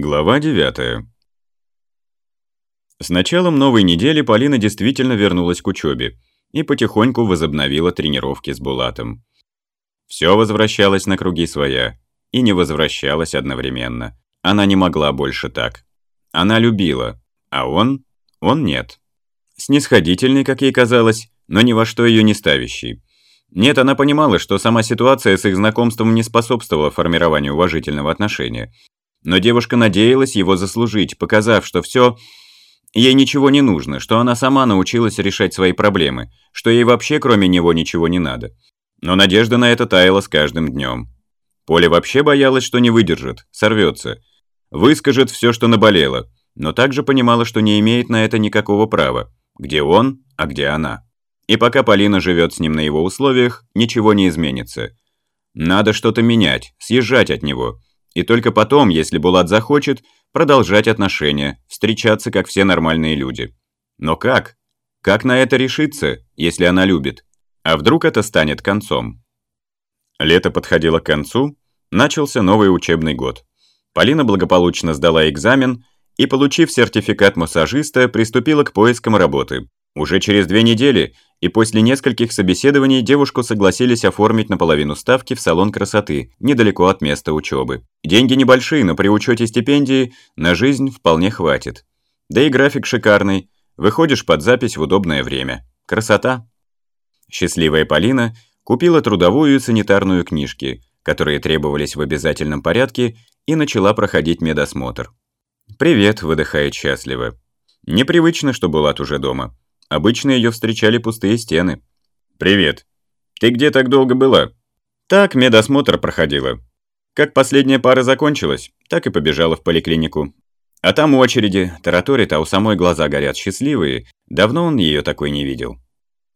Глава 9 С началом новой недели Полина действительно вернулась к учебе и потихоньку возобновила тренировки с Булатом. Все возвращалось на круги своя и не возвращалось одновременно. Она не могла больше так. Она любила, а он, он нет. Снисходительный, как ей казалось, но ни во что ее не ставящий. Нет, она понимала, что сама ситуация с их знакомством не способствовала формированию уважительного отношения – но девушка надеялась его заслужить, показав, что все... Ей ничего не нужно, что она сама научилась решать свои проблемы, что ей вообще кроме него ничего не надо. Но надежда на это таяла с каждым днем. Поля вообще боялась, что не выдержит, сорвется. Выскажет все, что наболело, но также понимала, что не имеет на это никакого права. Где он, а где она. И пока Полина живет с ним на его условиях, ничего не изменится. Надо что-то менять, съезжать от него – и только потом, если Булат захочет, продолжать отношения, встречаться, как все нормальные люди. Но как? Как на это решиться, если она любит? А вдруг это станет концом? Лето подходило к концу, начался новый учебный год. Полина благополучно сдала экзамен и, получив сертификат массажиста, приступила к поискам работы. Уже через две недели и после нескольких собеседований девушку согласились оформить наполовину ставки в салон красоты, недалеко от места учебы. Деньги небольшие, но при учете стипендии на жизнь вполне хватит. Да и график шикарный. Выходишь под запись в удобное время. Красота. Счастливая Полина купила трудовую и санитарную книжки, которые требовались в обязательном порядке, и начала проходить медосмотр. «Привет», — выдыхает счастливо. Непривычно, что Булат уже дома. Обычно ее встречали пустые стены. «Привет. Ты где так долго была?» «Так, медосмотр проходила. Как последняя пара закончилась, так и побежала в поликлинику. А там очереди, тараторит, а у самой глаза горят счастливые. Давно он ее такой не видел.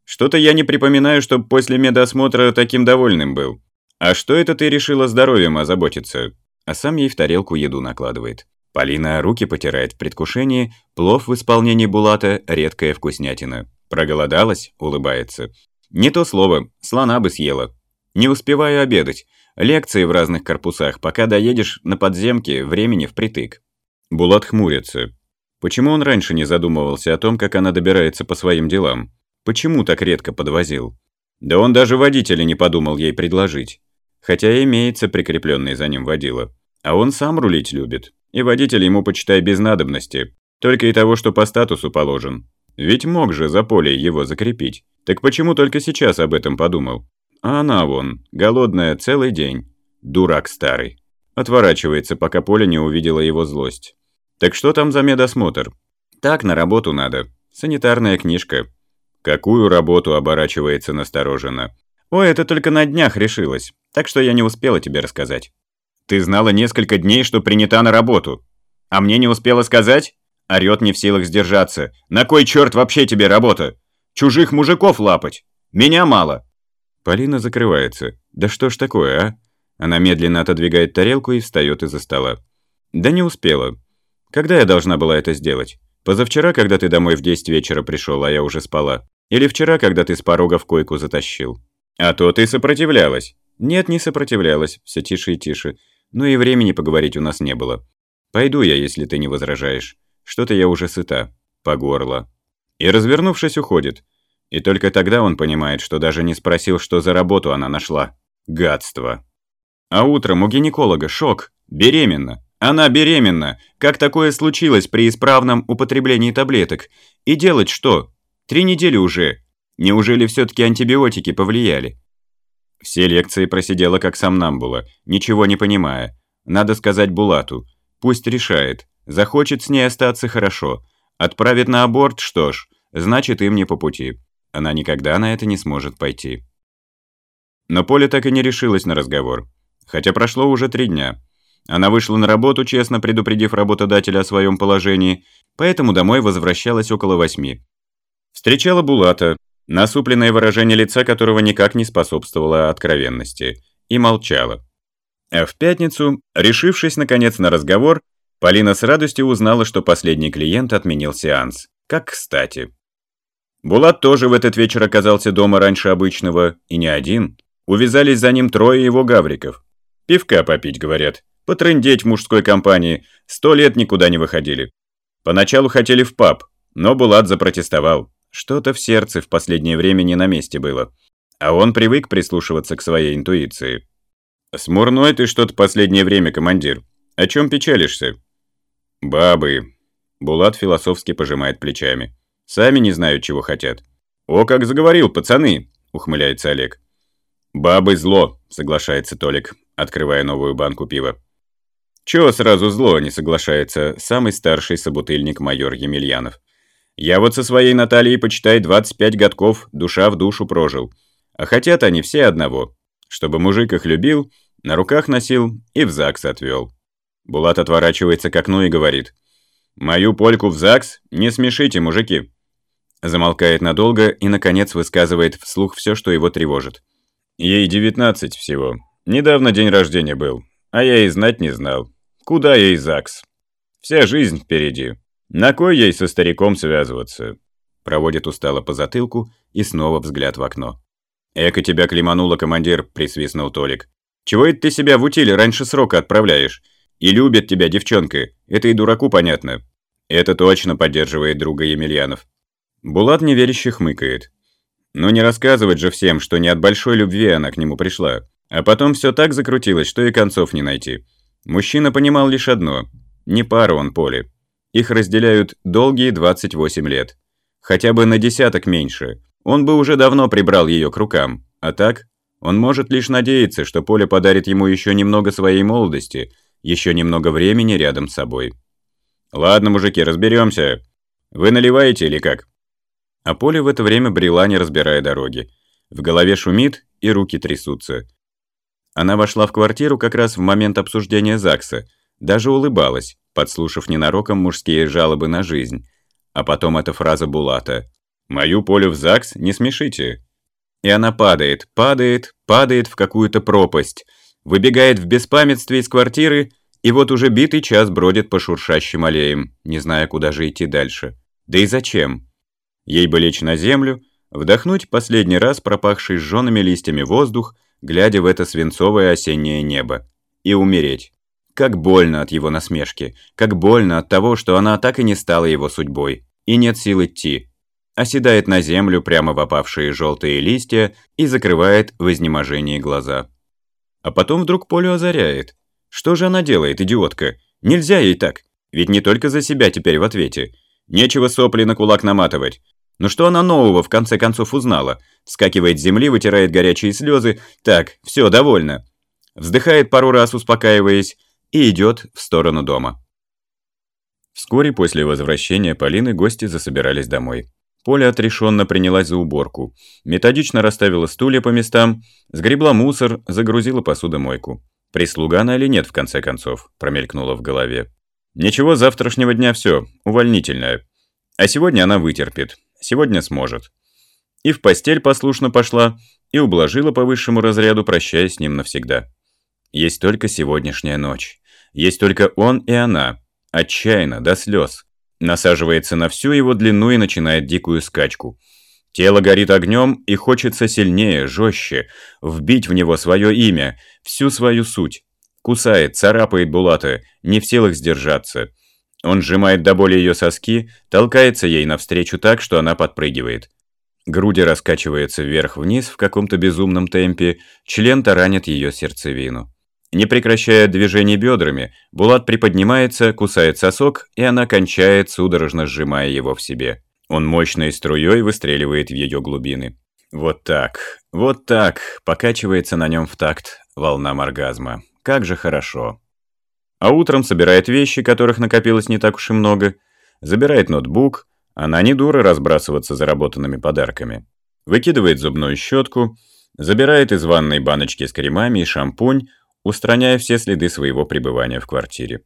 Что-то я не припоминаю, чтобы после медосмотра таким довольным был. А что это ты решила здоровьем озаботиться?» А сам ей в тарелку еду накладывает. Полина руки потирает в предвкушении, плов в исполнении Булата – редкая вкуснятина. Проголодалась, улыбается. Не то слово, слона бы съела. Не успеваю обедать. Лекции в разных корпусах, пока доедешь на подземке, времени впритык. Булат хмурится. Почему он раньше не задумывался о том, как она добирается по своим делам? Почему так редко подвозил? Да он даже водителя не подумал ей предложить. Хотя имеется прикрепленный за ним водила. А он сам рулить любит. И водитель ему, почитай, без надобности. Только и того, что по статусу положен. Ведь мог же за поле его закрепить. Так почему только сейчас об этом подумал? А она вон, голодная целый день. Дурак старый. Отворачивается, пока Поля не увидела его злость. Так что там за медосмотр? Так, на работу надо. Санитарная книжка. Какую работу оборачивается настороженно? Ой, это только на днях решилось. Так что я не успела тебе рассказать. Ты знала несколько дней, что принята на работу. А мне не успела сказать? Орёт не в силах сдержаться. На кой черт вообще тебе работа? Чужих мужиков лапать. Меня мало. Полина закрывается. Да что ж такое, а? Она медленно отодвигает тарелку и встает из-за стола. Да не успела. Когда я должна была это сделать? Позавчера, когда ты домой в 10 вечера пришел, а я уже спала? Или вчера, когда ты с порога в койку затащил? А то ты сопротивлялась. Нет, не сопротивлялась. Все тише и тише. Ну и времени поговорить у нас не было. Пойду я, если ты не возражаешь. Что-то я уже сыта. По горло. И, развернувшись, уходит. И только тогда он понимает, что даже не спросил, что за работу она нашла. Гадство. А утром у гинеколога шок. Беременна. Она беременна. Как такое случилось при исправном употреблении таблеток? И делать что? Три недели уже. Неужели все-таки антибиотики повлияли? Все лекции просидела как сам Намбула, ничего не понимая. Надо сказать Булату. Пусть решает. Захочет с ней остаться хорошо. Отправит на аборт, что ж, значит им не по пути. Она никогда на это не сможет пойти. Но Поля так и не решилась на разговор. Хотя прошло уже три дня. Она вышла на работу, честно предупредив работодателя о своем положении, поэтому домой возвращалась около восьми. Встречала Булата, насупленное выражение лица которого никак не способствовало откровенности, и молчала. А в пятницу, решившись наконец на разговор, Полина с радостью узнала, что последний клиент отменил сеанс. Как кстати. Булат тоже в этот вечер оказался дома раньше обычного, и не один. Увязались за ним трое его гавриков. «Пивка попить», — говорят. Потрындеть в мужской компании. Сто лет никуда не выходили. Поначалу хотели в паб, но Булат запротестовал. Что-то в сердце в последнее время не на месте было. А он привык прислушиваться к своей интуиции. «Смурной ты что-то последнее время, командир. О чем печалишься?» «Бабы». Булат философски пожимает плечами. «Сами не знают, чего хотят». «О, как заговорил, пацаны!» – ухмыляется Олег. «Бабы зло», – соглашается Толик, открывая новую банку пива. «Чего сразу зло?» – не соглашается самый старший собутыльник майор Емельянов. «Я вот со своей Натальей, почитай, 25 годков душа в душу прожил. А хотят они все одного. Чтобы мужик их любил, на руках носил и в ЗАГС отвел. Булат отворачивается к окну и говорит. «Мою польку в ЗАГС не смешите, мужики!» Замолкает надолго и, наконец, высказывает вслух все, что его тревожит. Ей 19 всего. Недавно день рождения был. А я и знать не знал. Куда ей ЗАГС? Вся жизнь впереди. На кой ей со стариком связываться? Проводит устало по затылку и снова взгляд в окно. «Эко тебя клемануло, командир», – присвистнул Толик. «Чего это ты себя в утиле раньше срока отправляешь? И любит тебя девчонка, это и дураку понятно». Это точно поддерживает друга Емельянов. Булат неверяще хмыкает. Но не рассказывать же всем, что не от большой любви она к нему пришла. А потом все так закрутилось, что и концов не найти. Мужчина понимал лишь одно – не пара он Поле. Их разделяют долгие 28 лет. Хотя бы на десяток меньше. Он бы уже давно прибрал ее к рукам. А так, он может лишь надеяться, что Поле подарит ему еще немного своей молодости, еще немного времени рядом с собой. «Ладно, мужики, разберемся. Вы наливаете или как?» А Поле в это время брела, не разбирая дороги. В голове шумит и руки трясутся. Она вошла в квартиру как раз в момент обсуждения ЗАГСа, даже улыбалась, подслушав ненароком мужские жалобы на жизнь. А потом эта фраза Булата «Мою Полю в ЗАГС не смешите». И она падает, падает, падает в какую-то пропасть, выбегает в беспамятстве из квартиры и вот уже битый час бродит по шуршащим аллеям, не зная, куда же идти дальше. Да и зачем? Ей бы лечь на землю, вдохнуть последний раз пропахший сжёными листьями воздух, глядя в это свинцовое осеннее небо, и умереть. Как больно от его насмешки, как больно от того, что она так и не стала его судьбой, и нет сил идти. Оседает на землю прямо в опавшие желтые листья и закрывает в изнеможении глаза. А потом вдруг Полю озаряет. Что же она делает, идиотка? Нельзя ей так, ведь не только за себя теперь в ответе. Нечего сопли на кулак наматывать. Но что она нового в конце концов узнала? Вскакивает с земли, вытирает горячие слезы. Так, все, довольно. Вздыхает пару раз, успокаиваясь, и идет в сторону дома. Вскоре после возвращения Полины гости засобирались домой. Поля отрешенно принялась за уборку. Методично расставила стулья по местам, сгребла мусор, загрузила посудомойку. Прислуга она или нет, в конце концов, промелькнула в голове. Ничего, завтрашнего дня все, увольнительное. А сегодня она вытерпит, сегодня сможет. И в постель послушно пошла, и ублажила по высшему разряду, прощаясь с ним навсегда. Есть только сегодняшняя ночь. Есть только он и она. Отчаянно, до слез насаживается на всю его длину и начинает дикую скачку. Тело горит огнем и хочется сильнее, жестче, вбить в него свое имя, всю свою суть. Кусает, царапает Булата, не в силах сдержаться. Он сжимает до боли ее соски, толкается ей навстречу так, что она подпрыгивает. Груди раскачивается вверх-вниз в каком-то безумном темпе, член таранит ее сердцевину. Не прекращая движений бедрами, Булат приподнимается, кусает сосок, и она кончает, судорожно сжимая его в себе. Он мощной струей выстреливает в ее глубины. Вот так, вот так, покачивается на нем в такт волна оргазма. Как же хорошо. А утром собирает вещи, которых накопилось не так уж и много, забирает ноутбук, она не дура разбрасываться заработанными подарками. Выкидывает зубную щетку, забирает из ванной баночки с кремами и шампунь, устраняя все следы своего пребывания в квартире.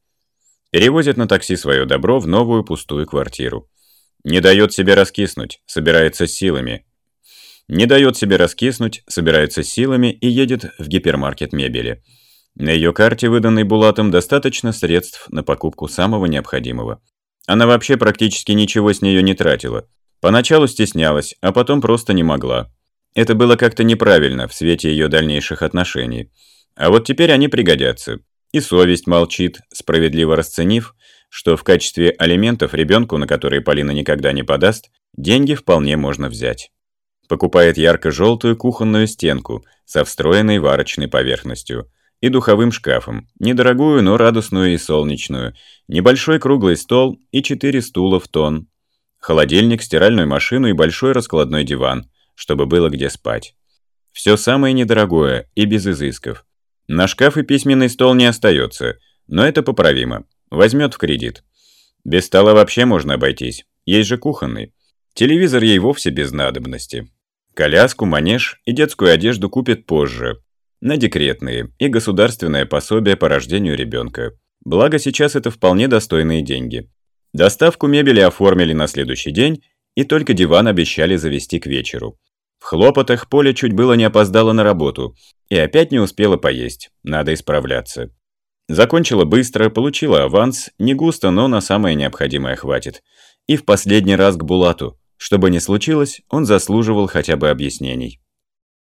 Перевозит на такси свое добро в новую пустую квартиру. Не дает себе раскиснуть, собирается силами. Не дает себе раскиснуть, собирается силами и едет в гипермаркет мебели. На ее карте, выданной Булатом, достаточно средств на покупку самого необходимого. Она вообще практически ничего с нее не тратила. Поначалу стеснялась, а потом просто не могла. Это было как-то неправильно в свете ее дальнейших отношений. А вот теперь они пригодятся. И совесть молчит, справедливо расценив, что в качестве алиментов ребенку, на который Полина никогда не подаст, деньги вполне можно взять. Покупает ярко-желтую кухонную стенку со встроенной варочной поверхностью и духовым шкафом, недорогую, но радостную и солнечную, небольшой круглый стол и четыре стула в тон, холодильник, стиральную машину и большой раскладной диван, чтобы было где спать. Все самое недорогое и без изысков. На шкаф и письменный стол не остается, но это поправимо. Возьмет в кредит. Без стола вообще можно обойтись. Есть же кухонный. Телевизор ей вовсе без надобности. Коляску, манеж и детскую одежду купит позже. На декретные и государственное пособие по рождению ребенка. Благо сейчас это вполне достойные деньги. Доставку мебели оформили на следующий день, и только диван обещали завести к вечеру. В хлопотах Поля чуть было не опоздала на работу и опять не успела поесть, надо исправляться. Закончила быстро, получила аванс, не густо, но на самое необходимое хватит. И в последний раз к Булату. Что бы ни случилось, он заслуживал хотя бы объяснений.